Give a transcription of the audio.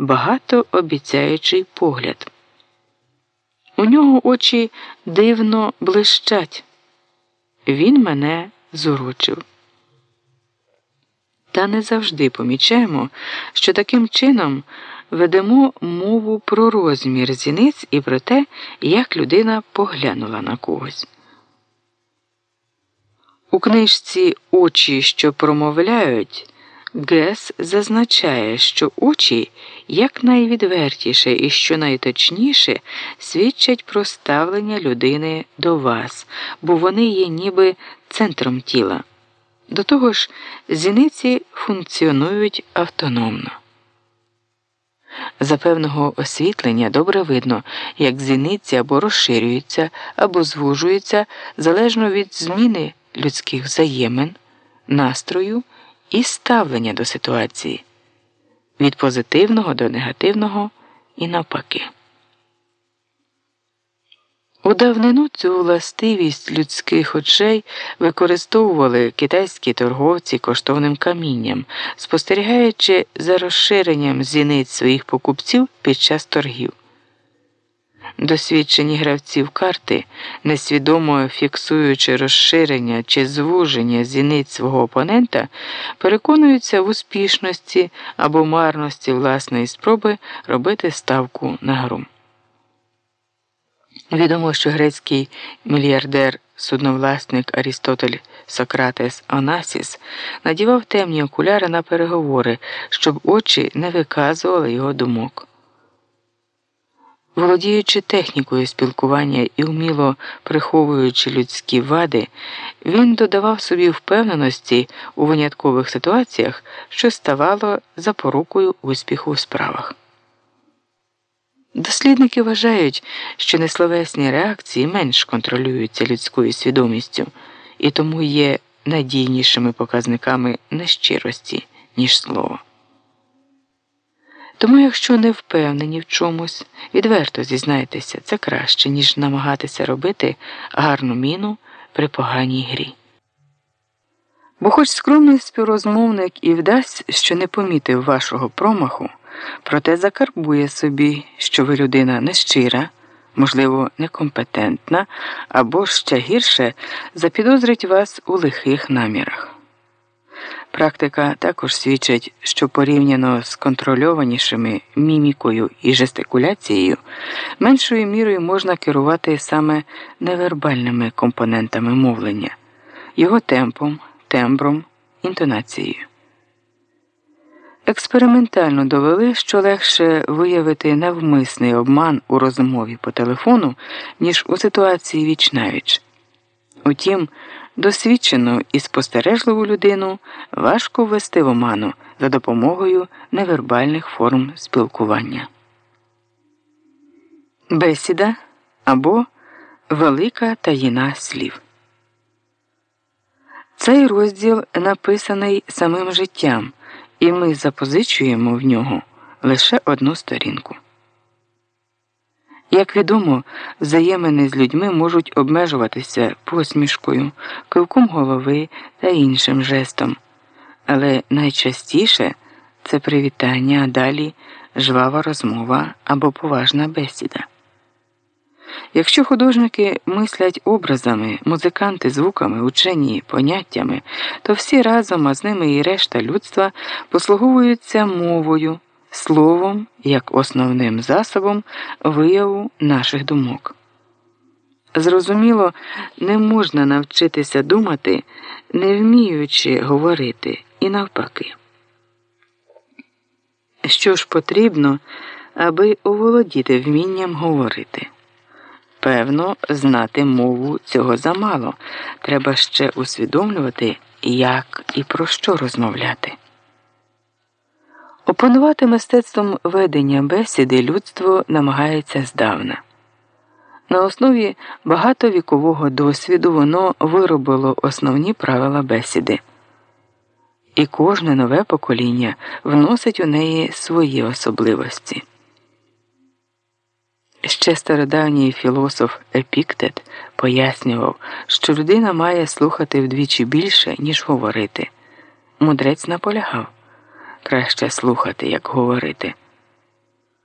багатообіцяючий погляд. У нього очі дивно блищать. Він мене зурочив. Та не завжди помічаємо, що таким чином ведемо мову про розмір зіниць і про те, як людина поглянула на когось. У книжці Очі, що промовляють. Гес зазначає, що очі якнайвідвертіше і що найточніше свідчать про ставлення людини до вас, бо вони є ніби центром тіла. До того ж, зіниці функціонують автономно. За певного освітлення добре видно, як зіниці або розширюються, або звужуються залежно від зміни людських взаємин, настрою і ставлення до ситуації від позитивного до негативного і навпаки. У давнину цю властивість людських очей використовували китайські торговці коштовним камінням, спостерігаючи за розширенням зіниць своїх покупців під час торгів. Досвідчені гравці в карти, несвідомо фіксуючи розширення чи звуження зіниць свого опонента, переконуються в успішності або марності власної спроби робити ставку на гру. Відомо, що грецький мільярдер судновласник Арістотель Сократес Онасіс надівав темні окуляри на переговори, щоб очі не виказували його думок. Володіючи технікою спілкування і вміло приховуючи людські вади, він додавав собі впевненості у виняткових ситуаціях, що ставало запорукою успіху в справах. Дослідники вважають, що несловесні реакції менш контролюються людською свідомістю і тому є надійнішими показниками нещирості, ніж слово. Тому, якщо не впевнені в чомусь, відверто зізнайтеся, це краще, ніж намагатися робити гарну міну при поганій грі. Бо, хоч скромний співрозмовник і вдасть, що не помітив вашого промаху, проте закарбує собі, що ви людина нещира, можливо, некомпетентна або ще гірше запідозрить вас у лихих намірах. Практика також свідчить, що порівняно з контрольованішими мімікою і жестикуляцією, меншою мірою можна керувати саме невербальними компонентами мовлення, його темпом, тембром, інтонацією. Експериментально довели, що легше виявити навмисний обман у розмові по телефону, ніж у ситуації віч-навіч. Утім, Досвідчену і спостережливу людину важко ввести в оману за допомогою невербальних форм спілкування. Бесіда або велика таїна слів. Цей розділ написаний самим життям, і ми запозичуємо в нього лише одну сторінку. Як відомо, взаємини з людьми можуть обмежуватися посмішкою, кивком голови та іншим жестом, але найчастіше це привітання, а далі жвава розмова або поважна бесіда. Якщо художники мислять образами, музиканти звуками, учені поняттями, то всі разом, а з ними і решта людства послуговуються мовою словом як основним засобом вияву наших думок. Зрозуміло, не можна навчитися думати, не вміючи говорити, і навпаки. Що ж потрібно, аби оволодіти вмінням говорити? Певно, знати мову цього замало. Треба ще усвідомлювати, як і про що розмовляти. Опанувати мистецтвом ведення бесіди людство намагається здавна. На основі багатовікового досвіду воно виробило основні правила бесіди, і кожне нове покоління вносить у неї свої особливості. Ще стародавній філософ Епіктет пояснював, що людина має слухати вдвічі більше, ніж говорити. Мудрець наполягав краще слухати, як говорити.